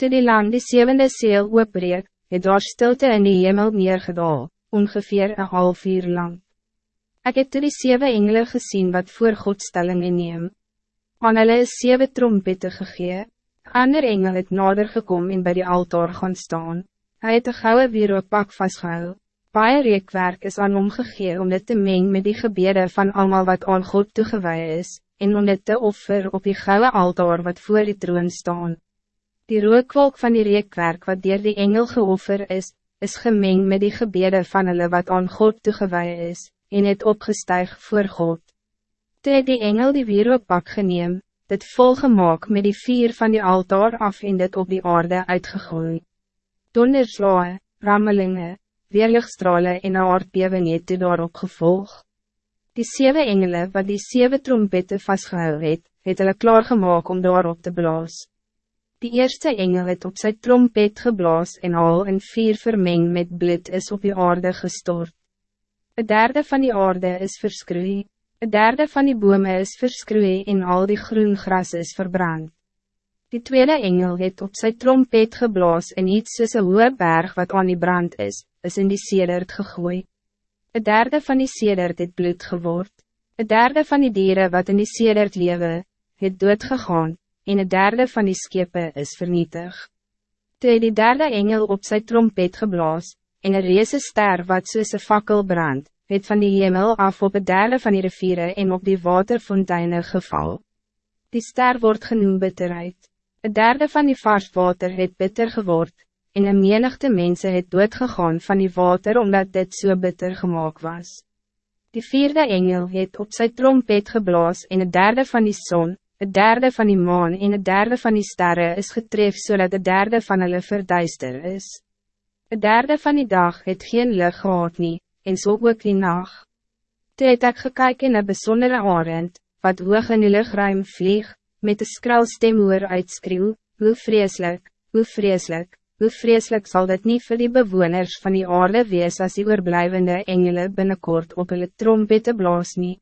Toe die land die zevende seel oopbreek, het daar stilte in die hemel neergedaal, ongeveer een half uur lang. Ik heb toe die zeven engelen gezien wat voor God stelling inneem. Aan hulle is zeven trompette gegee, ander engel het nader gekom en bij die altaar gaan staan. Hij het een gouden wierookpak vastgehou. Baie reekwerk is aan hom gegee om dit te meng met die gebede van allemaal wat aan God toegewijd is, en om dit te offer op die gouden altaar wat voor die troon staan. Die rookwolk van die reekwerk wat dier die engel geoffer is, is gemeng met die gebede van hulle wat aan God toegewijd is, en het opgestuig voor God. Toe het die engel die wierookpak geneem, dit volgemaak met die vier van die altaar af en dit op die aarde uitgegooid donderslae, rammelinge, weerlichtstrale en een aardbewing het toe daarop gevolg. Die zeven engelen wat die zeven trompette vastgehou het, het hulle klaargemaak om daarop te blaas. Die eerste engel het op zijn trompet geblaas en al in vier vermeng met bloed is op die aarde gestort. Een derde van die aarde is verskroei, een derde van die bome is verskroei en al die groen gras is verbrand. Die tweede engel het op zijn trompet geblaas en iets soos een hoge berg wat aan die brand is, is in die sedert gegooi. Een derde van die sedert het bloed geword. Een derde van die dieren wat in die sedert lewe, het doodgegaan, en een derde van die skepe is vernietig. Toe die derde engel op zijn trompet geblaas, en een reese ster wat soos een fakkel brand, het van die hemel af op een derde van die riviere en op die waterfonteine geval. Die ster wordt genoemd bitterheid. Een derde van die vars water het bitter geword, en een menigte mensen het doodgegaan van die water omdat dit zo so bitter gemaakt was. Die vierde engel het op zijn trompet geblaas en een derde van die zon, een derde van die maan en een derde van die sterren is getref zodat so de derde van hulle verduister is. Een derde van die dag het geen lucht gehad nie, en so ook die nacht. Toe het ek gekyk in een besondere arend, wat hoog in die luchtruim vlieg, met de skrauw stem hoor uitskreeuw, hoe vreselijk, hoe vreselijk, hoe vreselijk zal dit niet voor die bewoners van die aarde wees als die oorblijvende engelen binnenkort op hulle trompette blaas nie.